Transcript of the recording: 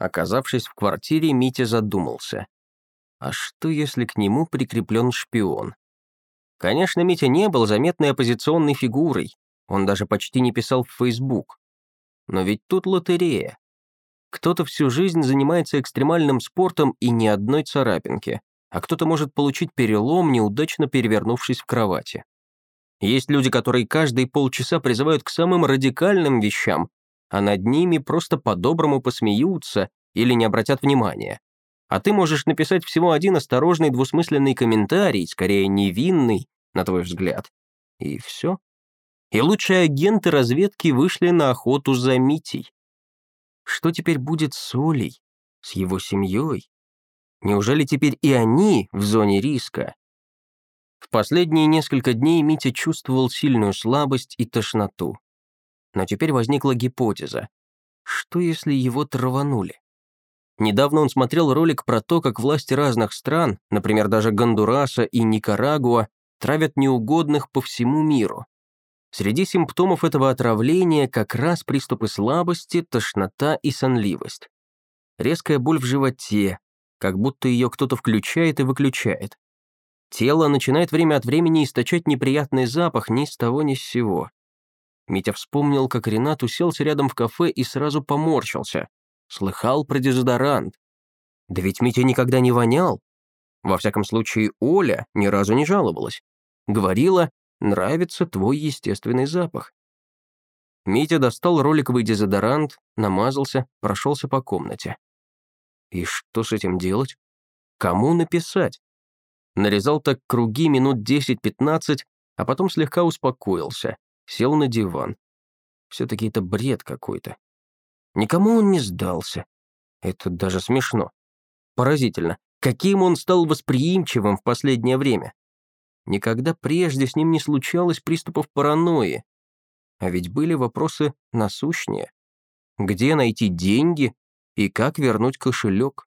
Оказавшись в квартире, Митя задумался. А что, если к нему прикреплен шпион? Конечно, Митя не был заметной оппозиционной фигурой, он даже почти не писал в Facebook. Но ведь тут лотерея. Кто-то всю жизнь занимается экстремальным спортом и ни одной царапинки, а кто-то может получить перелом, неудачно перевернувшись в кровати. Есть люди, которые каждые полчаса призывают к самым радикальным вещам, а над ними просто по-доброму посмеются или не обратят внимания. А ты можешь написать всего один осторожный двусмысленный комментарий, скорее невинный, на твой взгляд. И все. И лучшие агенты разведки вышли на охоту за Митей. Что теперь будет с Олей, с его семьей? Неужели теперь и они в зоне риска? В последние несколько дней Митя чувствовал сильную слабость и тошноту. Но теперь возникла гипотеза. Что если его траванули? Недавно он смотрел ролик про то, как власти разных стран, например, даже Гондураса и Никарагуа, травят неугодных по всему миру. Среди симптомов этого отравления как раз приступы слабости, тошнота и сонливость. Резкая боль в животе, как будто ее кто-то включает и выключает. Тело начинает время от времени источать неприятный запах ни с того ни с сего. Митя вспомнил, как Ренат уселся рядом в кафе и сразу поморщился. Слыхал про дезодорант. Да ведь Митя никогда не вонял. Во всяком случае, Оля ни разу не жаловалась. Говорила, нравится твой естественный запах. Митя достал роликовый дезодорант, намазался, прошелся по комнате. И что с этим делать? Кому написать? Нарезал так круги минут 10-15, а потом слегка успокоился, сел на диван. Все-таки это бред какой-то. Никому он не сдался. Это даже смешно. Поразительно, каким он стал восприимчивым в последнее время. Никогда прежде с ним не случалось приступов паранойи. А ведь были вопросы насущнее. Где найти деньги и как вернуть кошелек?